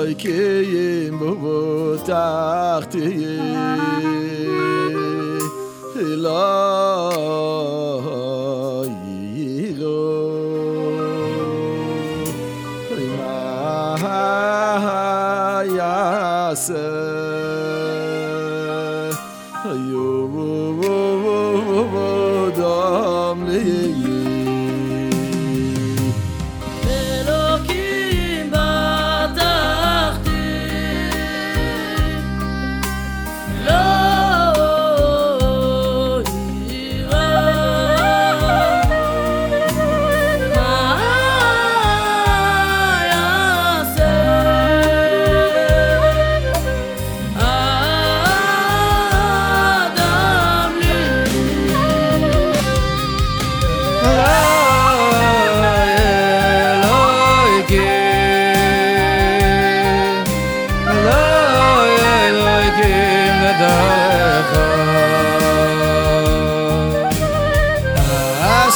אלוקים בבוטחתי לא יירו מה יעשה יום לי אלוקים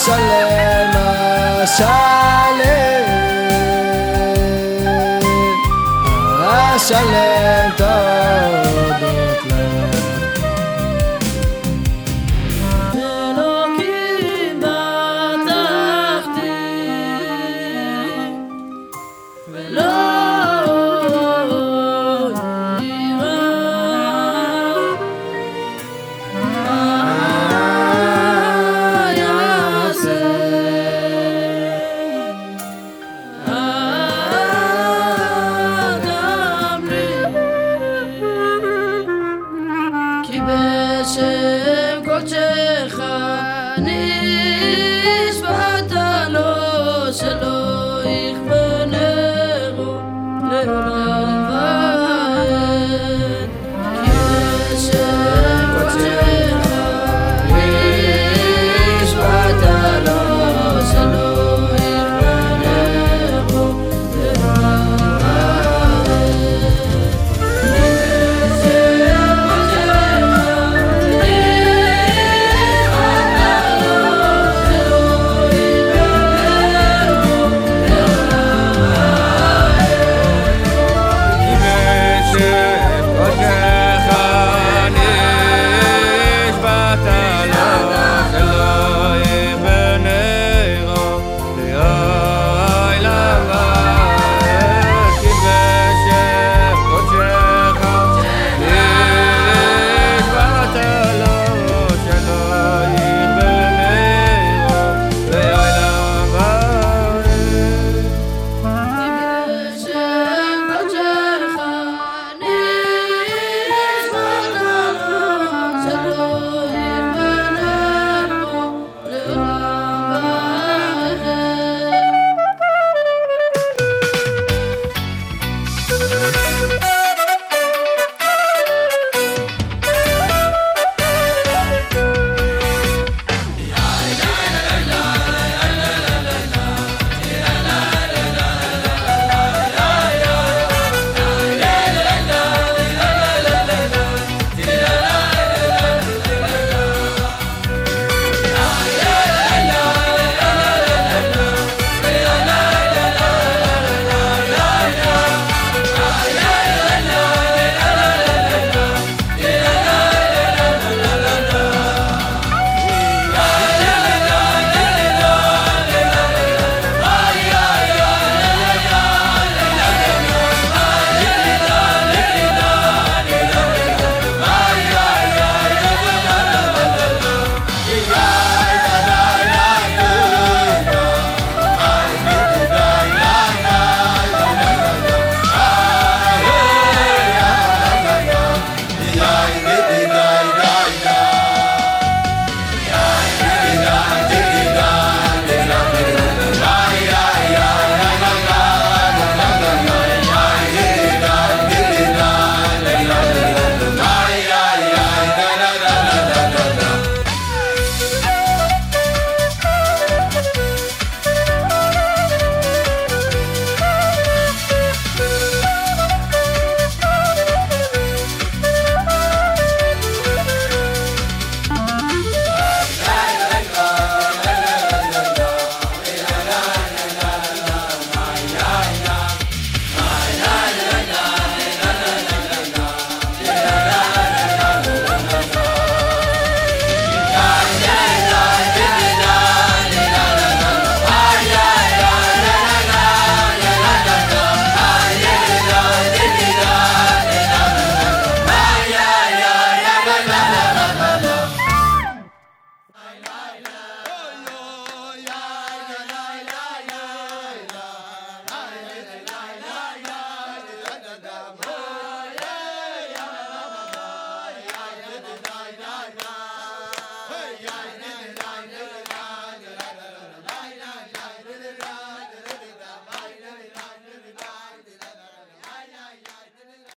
השלם, השלם, השלם תודות לו. ולא